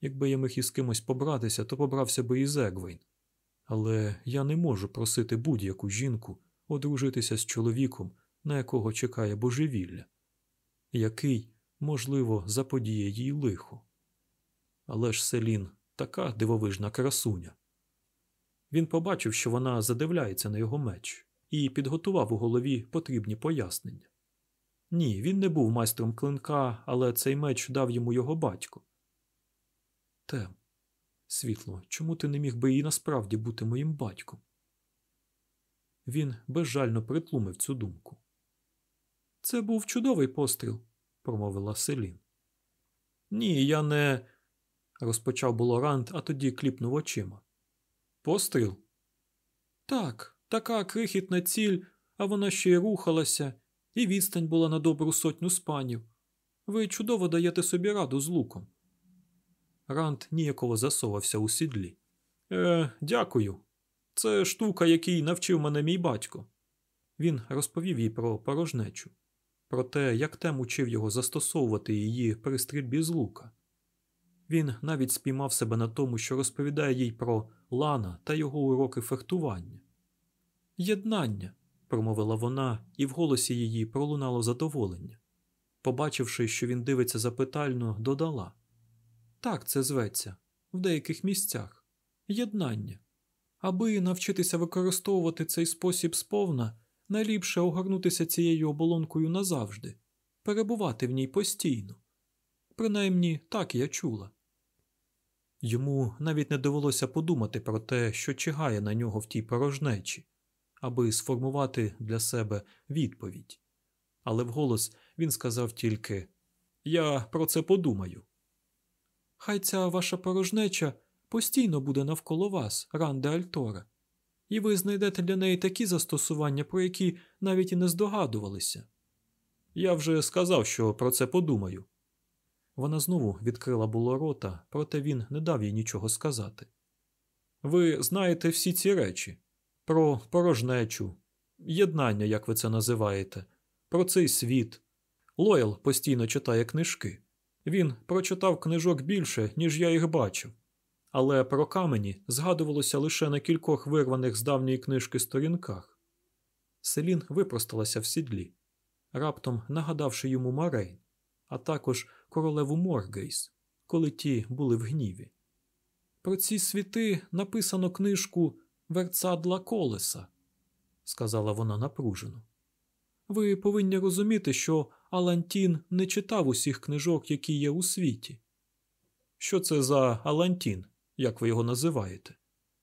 Якби я міг із кимось побратися, то побрався би із Егвейн. Але я не можу просити будь-яку жінку одружитися з чоловіком, на якого чекає божевілля, який, можливо, заподіє їй лихо. Але ж Селін така дивовижна красуня. Він побачив, що вона задивляється на його меч, і підготував у голові потрібні пояснення. Ні, він не був майстром клинка, але цей меч дав йому його батько. Тем, світло, чому ти не міг би і насправді бути моїм батьком? Він безжально притлумив цю думку. Це був чудовий постріл, промовила Селін. Ні, я не. розпочав було Ранд, а тоді кліпнув очима. Постріл? Так, така крихітна ціль, а вона ще й рухалася, і відстань була на добру сотню спанів. Ви чудово даєте собі раду з луком. Ранд ніяково засовався у сідлі. Е, Дякую. Це штука, який навчив мене мій батько. Він розповів їй про порожнечу, про те, як тем учив його застосовувати її при стрільбі з лука. Він навіть спіймав себе на тому, що розповідає їй про Лана та його уроки фехтування. Єднання, промовила вона, і в голосі її пролунало задоволення. Побачивши, що він дивиться запитально, додала так це зветься в деяких місцях єднання. Аби навчитися використовувати цей спосіб сповна, найліпше огорнутися цією оболонкою назавжди, перебувати в ній постійно. Принаймні так я чула. Йому навіть не довелося подумати про те, що чигає на нього в тій порожнечі, аби сформувати для себе відповідь. Але вголос він сказав тільки Я про це подумаю. Хай ця ваша порожнеча постійно буде навколо вас, Ранде Альтора, і ви знайдете для неї такі застосування, про які навіть і не здогадувалися. Я вже сказав, що про це подумаю. Вона знову відкрила було рота, проте він не дав їй нічого сказати. Ви знаєте всі ці речі про порожнечу, єднання, як ви це називаєте, про цей світ. Лоял постійно читає книжки. Він прочитав книжок більше, ніж я їх бачив, але про камені згадувалося лише на кількох вирваних з давньої книжки сторінках. Селін випросталася в сідлі, раптом нагадавши йому Марейн, а також королеву Моргейс, коли ті були в гніві. Про ці світи написано книжку Верцадла Колеса, сказала вона напружено. Ви повинні розуміти, що Алантін не читав усіх книжок, які є у світі. Що це за Алантін, як ви його називаєте?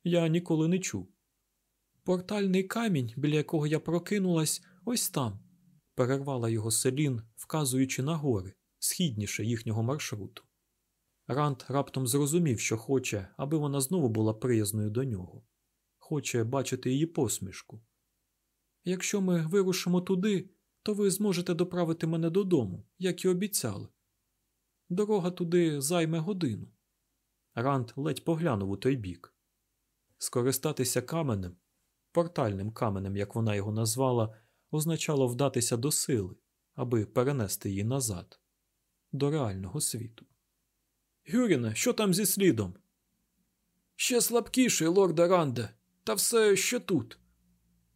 Я ніколи не чув. Портальний камінь, біля якого я прокинулась, ось там, перервала його селін, вказуючи на гори, східніше їхнього маршруту. Рант раптом зрозумів, що хоче, аби вона знову була приязною до нього, хоче бачити її посмішку. Якщо ми вирушимо туди, то ви зможете доправити мене додому, як і обіцяли. Дорога туди займе годину. Рант ледь поглянув у той бік. Скористатися каменем, портальним каменем, як вона його назвала, означало вдатися до сили, аби перенести її назад, до реального світу. Гюріне, що там зі слідом? Ще слабкіший, лорда Ранде, та все ще тут.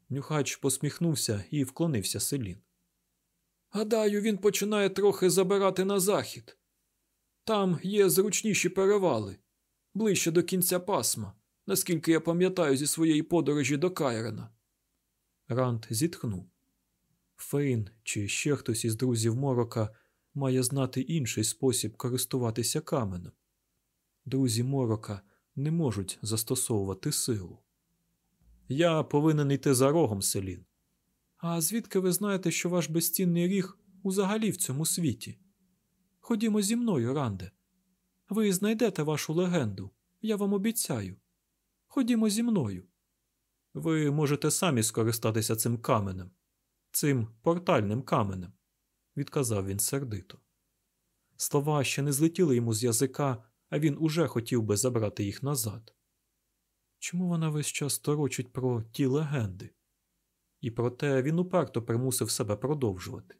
Нюхач посміхнувся і вклонився селін. Гадаю, він починає трохи забирати на захід. Там є зручніші перевали, ближче до кінця пасма, наскільки я пам'ятаю зі своєї подорожі до Кайрена. Ранд зітхнув. Фейн чи ще хтось із друзів Морока має знати інший спосіб користуватися каменем. Друзі Морока не можуть застосовувати силу. Я повинен йти за рогом, Селін. А звідки ви знаєте, що ваш безцінний ріг узагалі в цьому світі? Ходімо зі мною, Ранде. Ви знайдете вашу легенду, я вам обіцяю. Ходімо зі мною. Ви можете самі скористатися цим каменем, цим портальним каменем, відказав він сердито. Слова ще не злетіли йому з язика, а він уже хотів би забрати їх назад. Чому вона весь час торочить про ті легенди? І проте він уперто примусив себе продовжувати.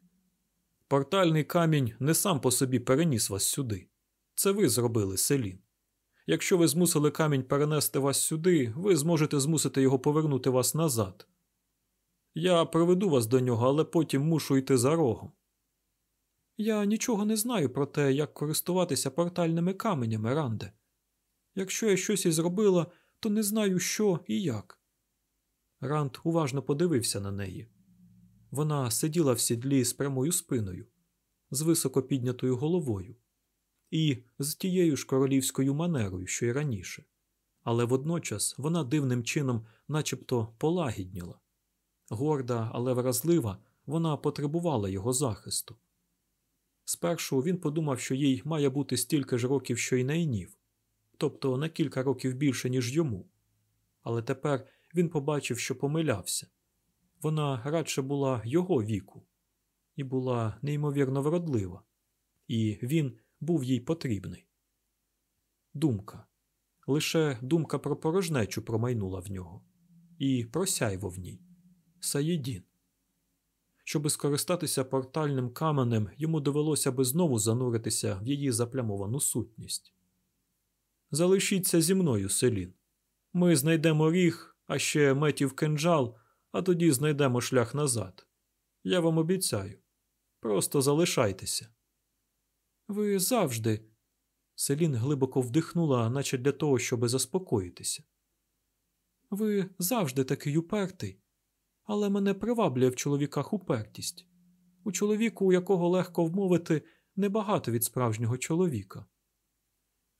Портальний камінь не сам по собі переніс вас сюди. Це ви зробили селін. Якщо ви змусили камінь перенести вас сюди, ви зможете змусити його повернути вас назад. Я проведу вас до нього, але потім мушу йти за рогом. Я нічого не знаю про те, як користуватися портальними каменями, Ранде. Якщо я щось і зробила, то не знаю, що і як. Ранд уважно подивився на неї. Вона сиділа в сідлі з прямою спиною, з високо піднятою головою і з тією ж королівською манерою, що й раніше, але водночас вона дивним чином начебто полагідніла. Горда, але вразлива, вона потребувала його захисту. Спершу він подумав, що їй має бути стільки ж років, що й найнів, тобто на кілька років більше, ніж йому. Але тепер він побачив, що помилявся вона радше була його віку, і була неймовірно вродлива, і він був їй потрібний. Думка. Лише думка про порожнечу промайнула в нього, і просяйво в ній. Саєдін. Щоби скористатися портальним каменем, йому довелося би знову зануритися в її заплямовану сутність. Залишіться зі мною, Селін. Ми знайдемо ріг, а ще метів кинджал, а тоді знайдемо шлях назад. Я вам обіцяю. Просто залишайтеся. Ви завжди. Селін глибоко вдихнула, наче для того, щоби заспокоїтися. Ви завжди такий упертий, але мене приваблює в чоловіках упертість. У чоловіку, у якого легко вмовити, небагато від справжнього чоловіка.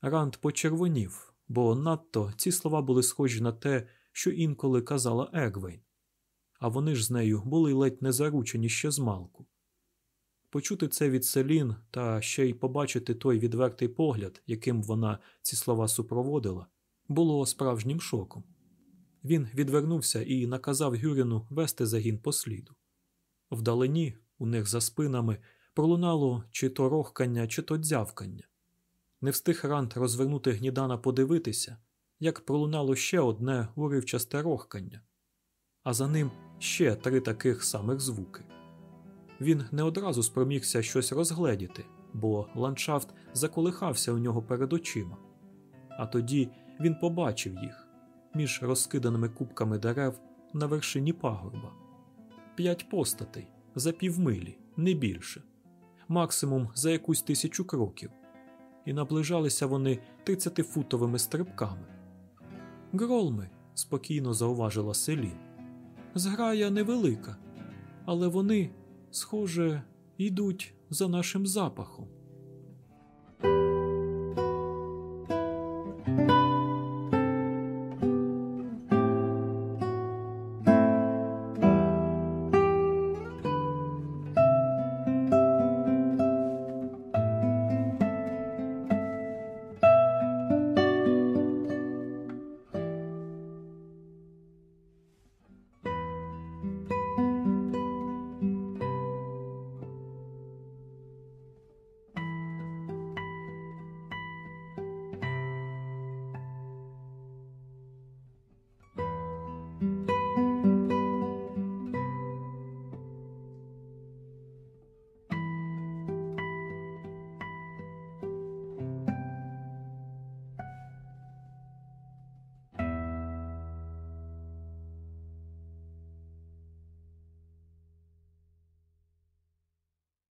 Ранд почервонів, бо надто ці слова були схожі на те, що інколи казала Егвейн, а вони ж з нею були ледь не заручені ще з малку. Почути це від Селін та ще й побачити той відвертий погляд, яким вона ці слова супроводила, було справжнім шоком. Він відвернувся і наказав Гюріну вести загін по сліду. Вдалині, у них за спинами, пролунало чи то рохкання, чи то дзявкання. Не встиг Рант розвернути гнідана подивитися, як пролунало ще одне уривчасте рохкання, а за ним ще три таких самих звуки. Він не одразу спромігся щось розгледіти, бо ландшафт заколихався у нього перед очима. А тоді він побачив їх між розкиданими кубками дерев на вершині пагорба. П'ять постатей за півмилі, не більше, максимум за якусь тисячу кроків, і наближалися вони тридцятифутовими стрибками. Гролми, спокійно зауважила селі. Зграя невелика, але вони, схоже, йдуть за нашим запахом.